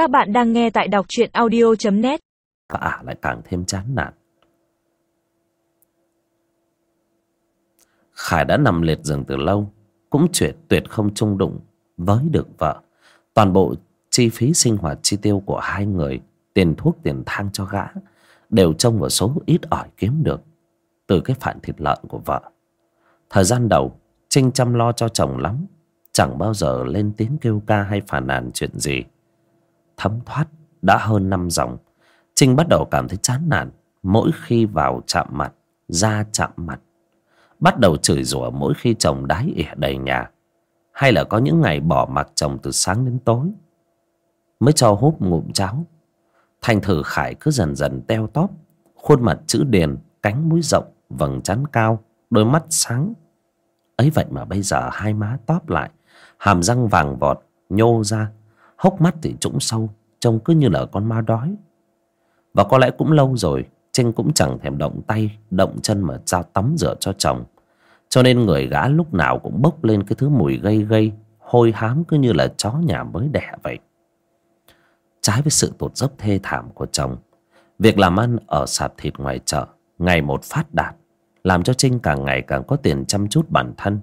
Các bạn đang nghe tại đọc truyện audio.net Và ả lại càng thêm chán nản. Khải đã nằm liệt giường từ lâu, Cũng chuyện tuyệt không chung đụng Với được vợ. Toàn bộ chi phí sinh hoạt chi tiêu của hai người, Tiền thuốc, tiền thang cho gã, Đều trông vào số ít ỏi kiếm được Từ cái phản thịt lợn của vợ. Thời gian đầu, Trinh chăm lo cho chồng lắm, Chẳng bao giờ lên tiếng kêu ca hay phản nàn chuyện gì. Thấm thoát đã hơn năm dòng. Trinh bắt đầu cảm thấy chán nản Mỗi khi vào chạm mặt, Ra chạm mặt. Bắt đầu chửi rủa mỗi khi chồng đái ỉa đầy nhà. Hay là có những ngày bỏ mặc chồng từ sáng đến tối. Mới cho húp ngụm cháo. Thành thử Khải cứ dần dần teo tóp, Khuôn mặt chữ điền, Cánh mũi rộng, Vầng trán cao, Đôi mắt sáng. Ấy vậy mà bây giờ hai má tóp lại, hàm răng vàng vọt, nhô ra hốc mắt thì trũng sâu, trông cứ như là con ma đói. Và có lẽ cũng lâu rồi, trinh cũng chẳng thèm động tay, động chân mà ra tắm rửa cho chồng. Cho nên người gã lúc nào cũng bốc lên cái thứ mùi gây gây hôi hám cứ như là chó nhà mới đẻ vậy. Trái với sự tụt dốc thê thảm của chồng, việc làm ăn ở sạp thịt ngoài chợ ngày một phát đạt, làm cho trinh càng ngày càng có tiền chăm chút bản thân.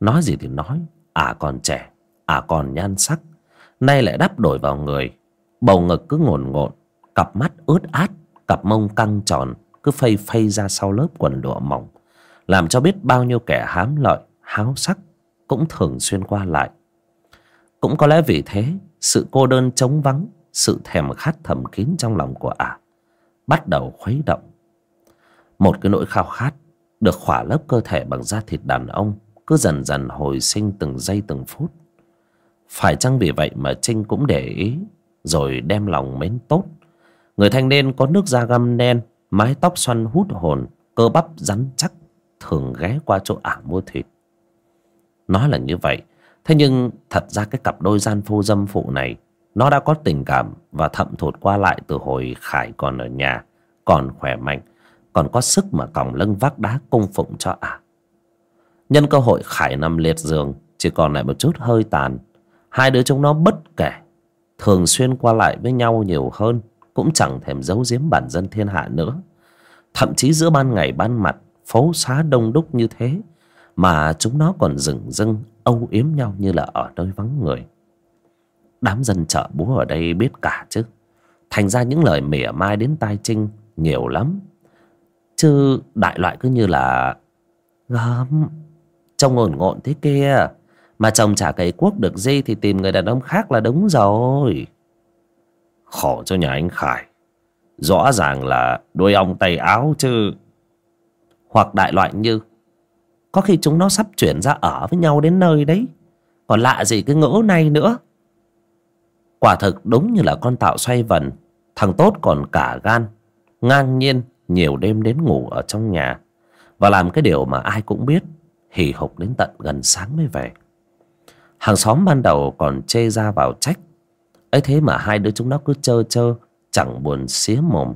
Nói gì thì nói ả còn trẻ ả còn nhan sắc nay lại đắp đổi vào người. Bầu ngực cứ ngồn ngộn, cặp mắt ướt át, cặp mông căng tròn, cứ phây phây ra sau lớp quần lụa mỏng. Làm cho biết bao nhiêu kẻ hám lợi, háo sắc cũng thường xuyên qua lại. Cũng có lẽ vì thế, sự cô đơn trống vắng, sự thèm khát thầm kín trong lòng của ả, bắt đầu khuấy động. Một cái nỗi khao khát được khỏa lớp cơ thể bằng da thịt đàn ông cứ dần dần hồi sinh từng giây từng phút phải chăng vì vậy mà trinh cũng để ý, rồi đem lòng mến tốt? Người thanh niên có nước da găm đen, mái tóc xoăn hút hồn, cơ bắp rắn chắc, thường ghé qua chỗ ả mua thịt. Nói là như vậy, thế nhưng thật ra cái cặp đôi gian phu dâm phụ này, nó đã có tình cảm và thậm thụt qua lại từ hồi khải còn ở nhà, còn khỏe mạnh, còn có sức mà còng lưng vác đá cung phụng cho ả. Nhân cơ hội khải nằm liệt giường, chỉ còn lại một chút hơi tàn hai đứa chúng nó bất kể. Thường xuyên qua lại với nhau nhiều hơn, cũng chẳng thèm giấu giếm bản dân thiên hạ nữa. Thậm chí giữa ban ngày ban mặt, phố xá đông đúc như thế, mà chúng nó còn rừng dưng âu yếm nhau như là ở nơi vắng người. Đám dân chợ búa ở đây biết cả chứ. Thành ra những lời mỉa mai đến tai trinh nhiều lắm. Chứ đại loại cứ như là, gớm, trông ngồn ngộn thế kia mà chồng chả cây cuốc được gì thì tìm người đàn ông khác là đúng rồi. Khổ cho nhà anh khải. Rõ ràng là đuôi ông tay áo chứ. Hoặc đại loại như, có khi chúng nó sắp chuyển ra ở với nhau đến nơi đấy. Còn lạ gì cái ngỡ này nữa. Quả thực đúng như là con tạo xoay vần. Thằng tốt còn cả gan, ngang nhiên nhiều đêm đến ngủ ở trong nhà. Và làm cái điều mà ai cũng biết, hì hục đến tận gần sáng mới về hàng xóm ban đầu còn chê ra vào trách. Ấy thế mà hai đứa chúng nó cứ chơ chơ chẳng buồn xía mồm.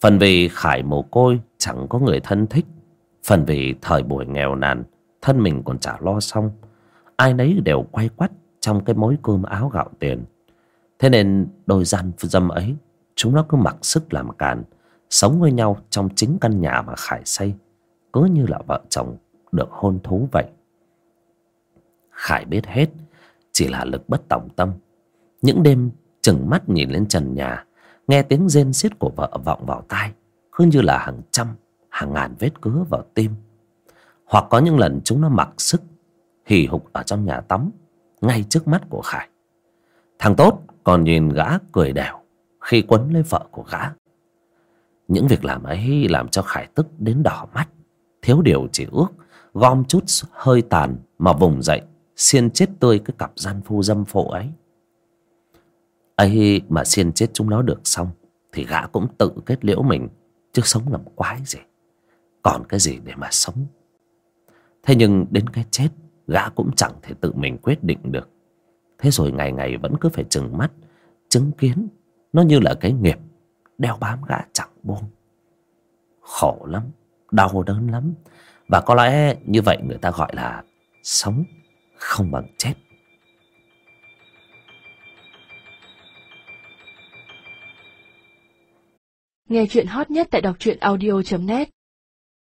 Phần vì khải mồ côi, chẳng có người thân thích. Phần vì thời buổi nghèo nàn, thân mình còn chả lo xong. Ai nấy đều quay quắt trong cái mối cơm áo gạo tiền. Thế nên đôi gian dâm ấy, chúng nó cứ mặc sức làm càn, sống với nhau trong chính căn nhà mà khải xây. Cứ như là vợ chồng được hôn thú vậy khải biết hết, chỉ là lực bất tòng tâm. Những đêm chừng mắt nhìn lên trần nhà, nghe tiếng rên xiết của vợ vọng vào tai, cứ như là hàng trăm, hàng ngàn vết cứa vào tim. Hoặc có những lần chúng nó mặc sức, hì hục ở trong nhà tắm, ngay trước mắt của khải. Thằng tốt còn nhìn gã cười đèo khi quấn lấy vợ của gã. Những việc làm ấy làm cho khải tức đến đỏ mắt, thiếu điều chỉ ước, gom chút hơi tàn mà vùng dậy xiên chết tươi cái cặp gian phu dâm phụ ấy. Ấy mà xiên chết chúng nó được xong, thì gã cũng tự kết liễu mình, chứ sống làm quái gì. Còn cái gì để mà sống? Thế nhưng đến cái chết, gã cũng chẳng thể tự mình quyết định được. Thế rồi ngày ngày vẫn cứ phải chừng mắt, chứng kiến nó như là cái nghiệp đeo bám gã chẳng buông. Khổ lắm, đau đớn lắm. Và có lẽ như vậy người ta gọi là sống không bằng chết. Nghe chuyện hot nhất tại đọc truyện audio.net